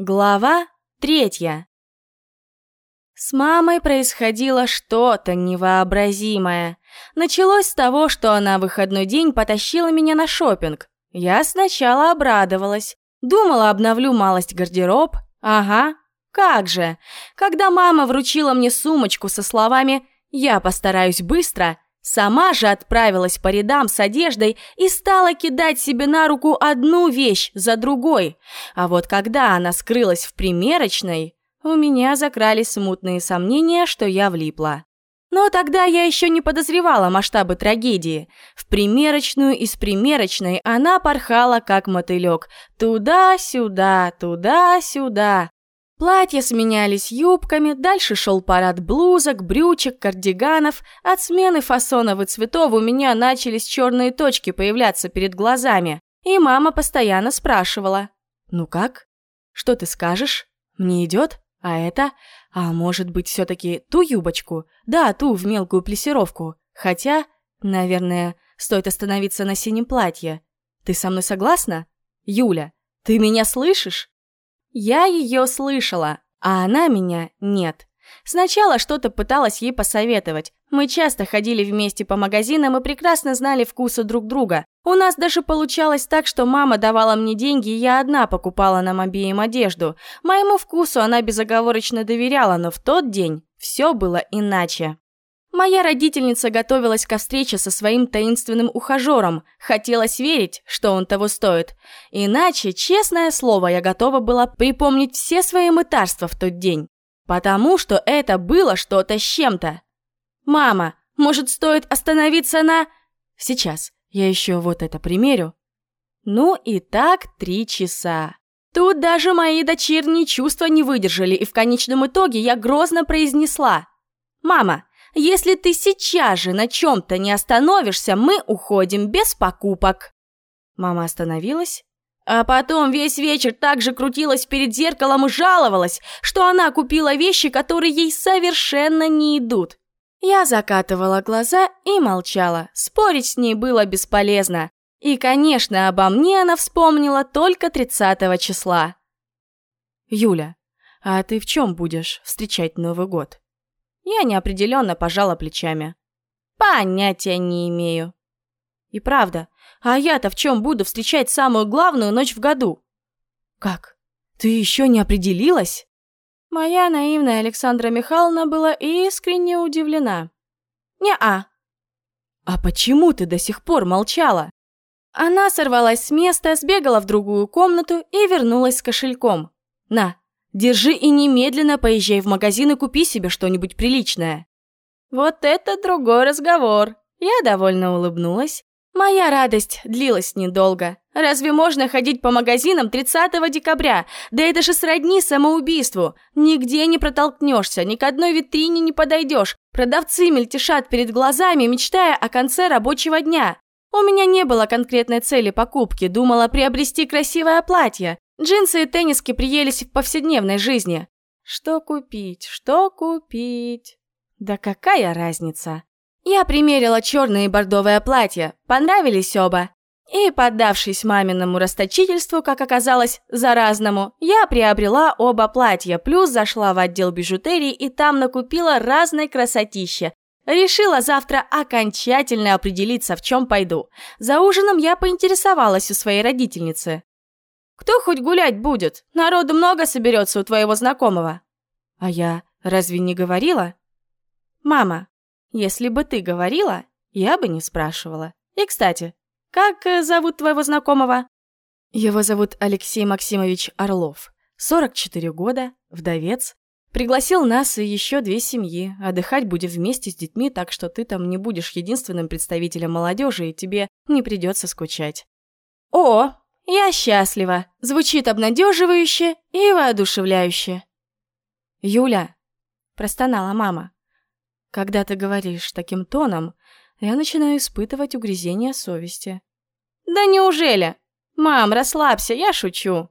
Глава третья. С мамой происходило что-то невообразимое. Началось с того, что она в выходной день потащила меня на шопинг. Я сначала обрадовалась. Думала, обновлю малость гардероб. Ага, как же. Когда мама вручила мне сумочку со словами «Я постараюсь быстро», Сама же отправилась по рядам с одеждой и стала кидать себе на руку одну вещь за другой. А вот когда она скрылась в примерочной, у меня закрались смутные сомнения, что я влипла. Но тогда я еще не подозревала масштабы трагедии. В примерочную из примерочной она порхала, как мотылек. Туда-сюда, туда-сюда. Платья сменялись юбками, дальше шел парад блузок, брючек, кардиганов. От смены фасонов и цветов у меня начались черные точки появляться перед глазами. И мама постоянно спрашивала. «Ну как? Что ты скажешь? Мне идет? А это? А может быть, все-таки ту юбочку? Да, ту в мелкую плесировку. Хотя, наверное, стоит остановиться на синем платье. Ты со мной согласна? Юля, ты меня слышишь?» Я ее слышала, а она меня нет. Сначала что-то пыталась ей посоветовать. Мы часто ходили вместе по магазинам и прекрасно знали вкусы друг друга. У нас даже получалось так, что мама давала мне деньги, и я одна покупала нам обеим одежду. Моему вкусу она безоговорочно доверяла, но в тот день все было иначе. Моя родительница готовилась ко встрече со своим таинственным ухажером. Хотелось верить, что он того стоит. Иначе, честное слово, я готова была припомнить все свои мытарства в тот день. Потому что это было что-то с чем-то. «Мама, может, стоит остановиться на...» «Сейчас, я еще вот это примерю». Ну и так три часа. Тут даже мои дочерние чувства не выдержали, и в конечном итоге я грозно произнесла. «Мама, если ты сейчас же на чем-то не остановишься, мы уходим без покупок». Мама остановилась, а потом весь вечер так же крутилась перед зеркалом и жаловалась, что она купила вещи, которые ей совершенно не идут. Я закатывала глаза и молчала, спорить с ней было бесполезно. И, конечно, обо мне она вспомнила только 30 числа. «Юля, а ты в чем будешь встречать Новый год?» Я неопределенно пожала плечами. Понятия не имею. И правда, а я-то в чем буду встречать самую главную ночь в году? Как? Ты еще не определилась? Моя наивная Александра Михайловна была искренне удивлена. Не-а. А почему ты до сих пор молчала? Она сорвалась с места, сбегала в другую комнату и вернулась с кошельком. На, Держи и немедленно поезжай в магазин и купи себе что-нибудь приличное». Вот это другой разговор. Я довольно улыбнулась. Моя радость длилась недолго. Разве можно ходить по магазинам 30 декабря? Да это же сродни самоубийству. Нигде не протолкнешься, ни к одной витрине не подойдешь. Продавцы мельтешат перед глазами, мечтая о конце рабочего дня. У меня не было конкретной цели покупки, думала приобрести красивое платье. Джинсы и тенниски приелись в повседневной жизни. Что купить, что купить? Да какая разница? Я примерила черное и бордовое платье, понравились оба. И, поддавшись маминому расточительству, как оказалось, заразному, я приобрела оба платья, плюс зашла в отдел бижутерии и там накупила разной красотища. Решила завтра окончательно определиться, в чем пойду. За ужином я поинтересовалась у своей родительницы. Кто хоть гулять будет? Народу много соберется у твоего знакомого. А я разве не говорила? Мама, если бы ты говорила, я бы не спрашивала. И, кстати, как э, зовут твоего знакомого? Его зовут Алексей Максимович Орлов. 44 года, вдовец. Пригласил нас и еще две семьи. Отдыхать будем вместе с детьми, так что ты там не будешь единственным представителем молодежи, и тебе не придется скучать. О, «Я счастлива» звучит обнадеживающе и воодушевляюще. «Юля», – простонала мама, – «когда ты говоришь таким тоном, я начинаю испытывать угрызение совести». «Да неужели? Мам, расслабься, я шучу».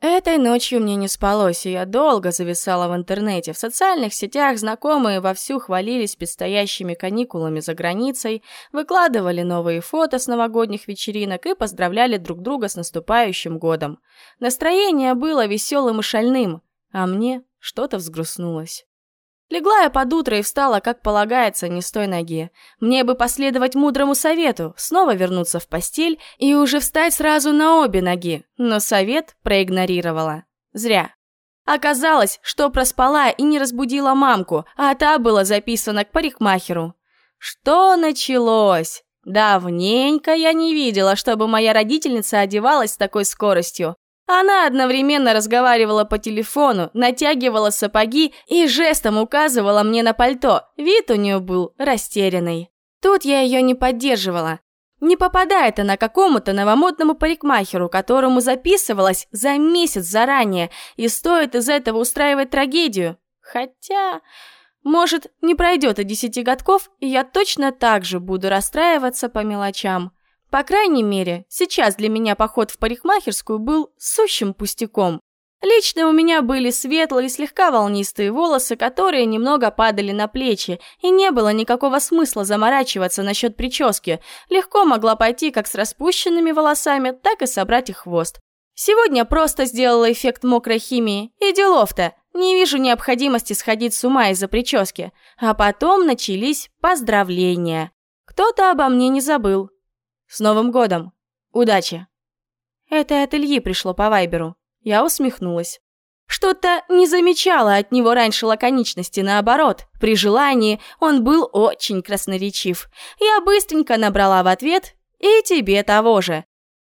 Этой ночью мне не спалось, и я долго зависала в интернете. В социальных сетях знакомые вовсю хвалились предстоящими каникулами за границей, выкладывали новые фото с новогодних вечеринок и поздравляли друг друга с наступающим годом. Настроение было веселым и шальным, а мне что-то взгрустнулось. Легла я под утро и встала, как полагается, не с той ноги. Мне бы последовать мудрому совету, снова вернуться в постель и уже встать сразу на обе ноги, но совет проигнорировала. Зря. Оказалось, что проспала и не разбудила мамку, а та была записана к парикмахеру. Что началось? Давненько я не видела, чтобы моя родительница одевалась с такой скоростью. Она одновременно разговаривала по телефону, натягивала сапоги и жестом указывала мне на пальто. Вид у нее был растерянный. Тут я ее не поддерживала. Не попадает она какому-то новомодному парикмахеру, которому записывалась за месяц заранее, и стоит из этого устраивать трагедию. Хотя, может, не пройдет и десяти годков, и я точно так же буду расстраиваться по мелочам. По крайней мере, сейчас для меня поход в парикмахерскую был сущим пустяком. Лично у меня были светлые, слегка волнистые волосы, которые немного падали на плечи, и не было никакого смысла заморачиваться насчет прически. Легко могла пойти как с распущенными волосами, так и собрать их хвост. Сегодня просто сделала эффект мокрой химии, и делов-то. Не вижу необходимости сходить с ума из-за прически. А потом начались поздравления. Кто-то обо мне не забыл, «С Новым годом! Удачи!» Это от Ильи пришло по вайберу. Я усмехнулась. Что-то не замечала от него раньше лаконичности, наоборот. При желании он был очень красноречив. Я быстренько набрала в ответ «И тебе того же».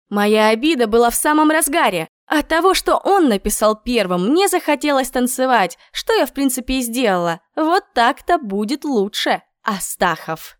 Моя обида была в самом разгаре. От того, что он написал первым, мне захотелось танцевать, что я в принципе и сделала. Вот так-то будет лучше, Астахов.